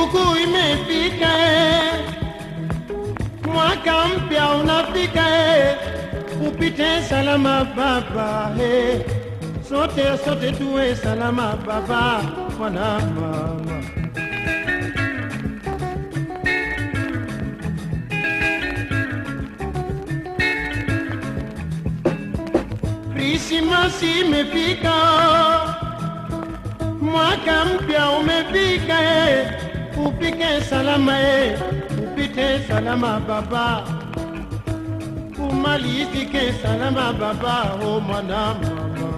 Sikukuu imefika mwaka mpya unafika upite salama baba sote sote tuwe salama baba, mwana mama. Krismasi imefika, upike salama e, upite salama baba, umalizike salama baba, o mwana mama.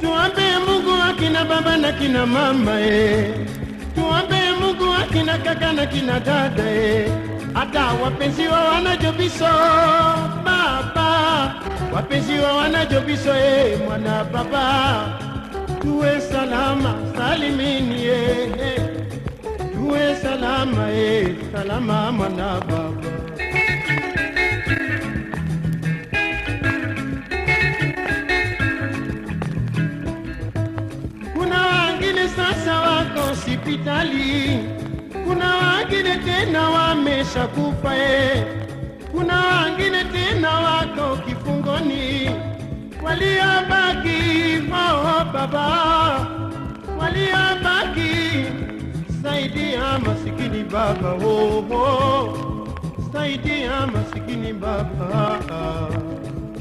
Tuombe Mungu akina baba na kina mama e, Tuombe Mungu akina kaka na kina dada e, Hata wapenzi wa wanajobiso baba, wapenzi wa wanajobiso e mwana baba, tuwe salama salimini eh. Tuwe salama e salama mwana baba. Kuna wengine sasa wako hospitali, kuna wengine tena wameshakufa eh. Kuna wengine tena wako kifungoni, waliobaki oh, baba, waliobaki saidia masikini baba, oh, oh. saidia masikini baba,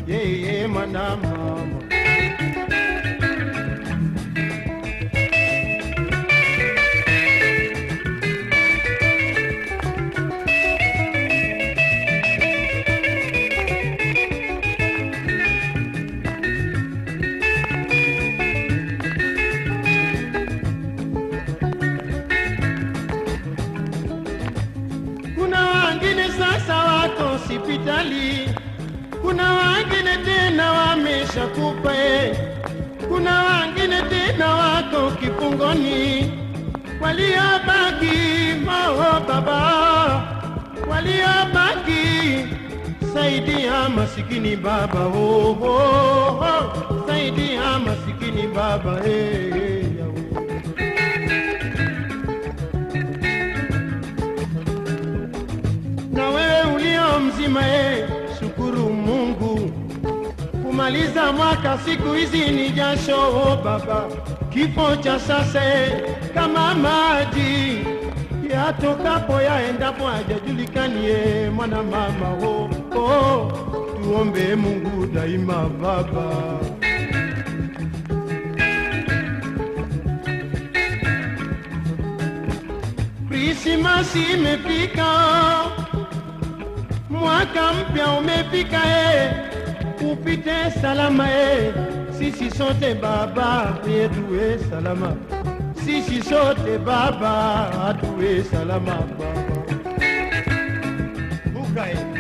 yeye yeah, yeah, mwana mama kifungoni, waliobaki oh, baba, waliobaki saidia masikini baba, oh, oh, oh. saidia masikini baba hey. oh. na wewe ulio shukuru Mungu. Kumaliza mwaka siku hizi ni jasho oh baba, kifo cha sasa e, kama maji yatokapo yaendapo hajajulikani e, mwana mama oh, oh, tuombe Mungu daima baba. Krismasi imefika, mwaka mpya umefika, eh, kupi tɛ salama ye sisiso tɛ baba yedu ye salama sisiso tɛ baba adu ye salama baba buka ye.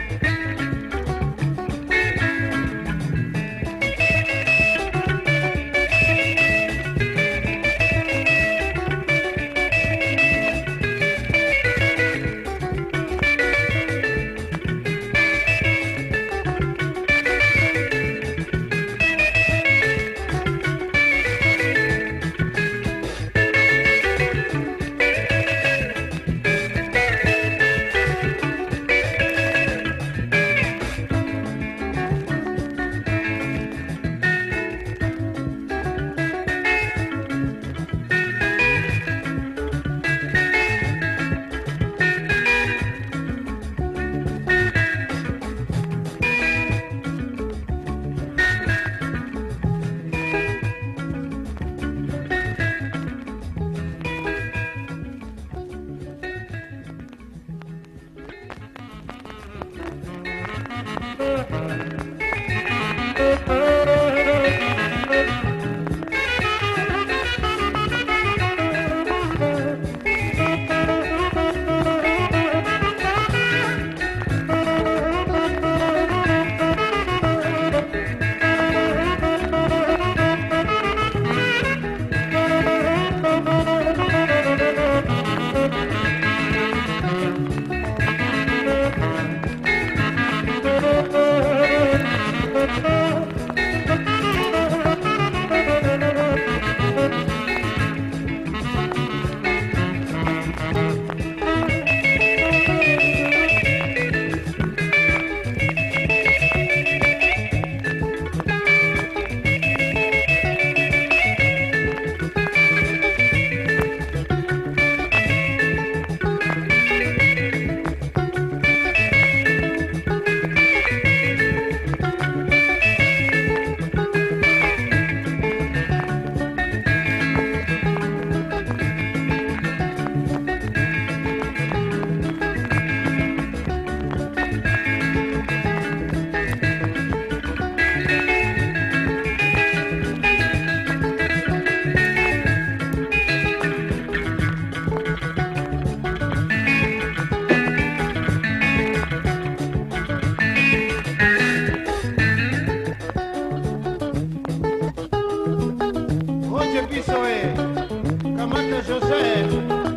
seu cego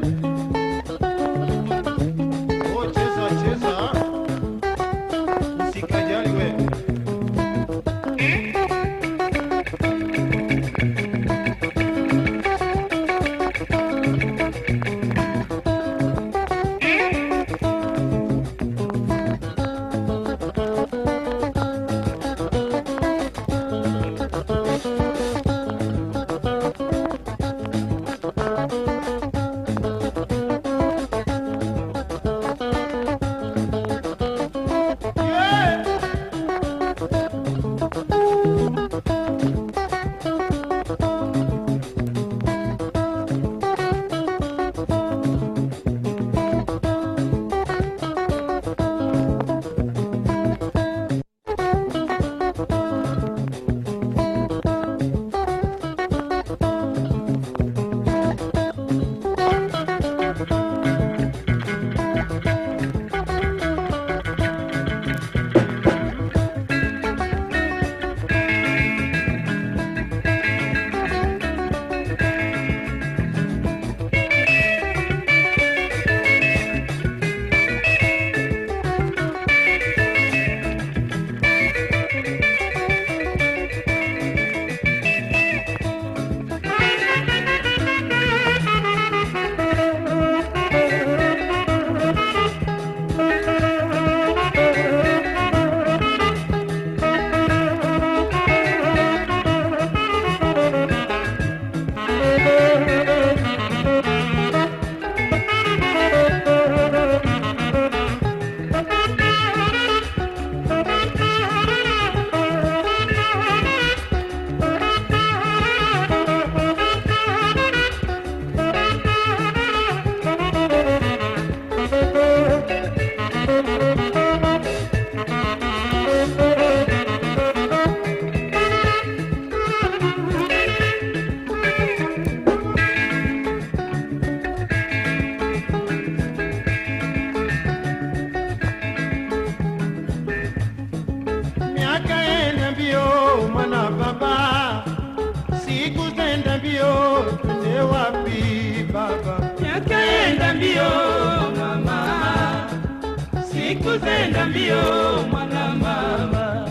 zenda mbio mwana mama,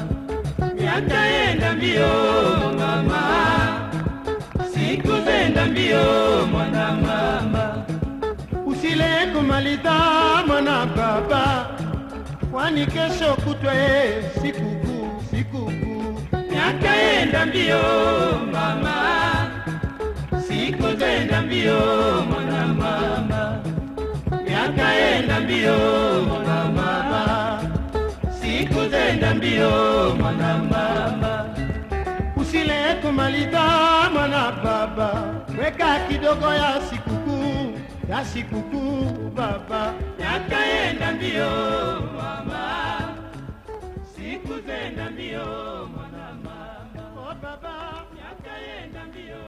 miaka mbio mama, sikuzenda mbio mwana mama, usile kumaliza mwana baba, kwani kesho kutwa sikukuu sikukuu. miaka mbio mama, sikuzenda mbio mwana mama, miaka mbio mama, kwenda mbio mwana mama, usile kumaliza mwana baba, weka kidogo ya sikukuu ya sikukuu baba, yakaenda mbio mama, siku zenda mbio mwana mama, oh baba, yakaenda mbio.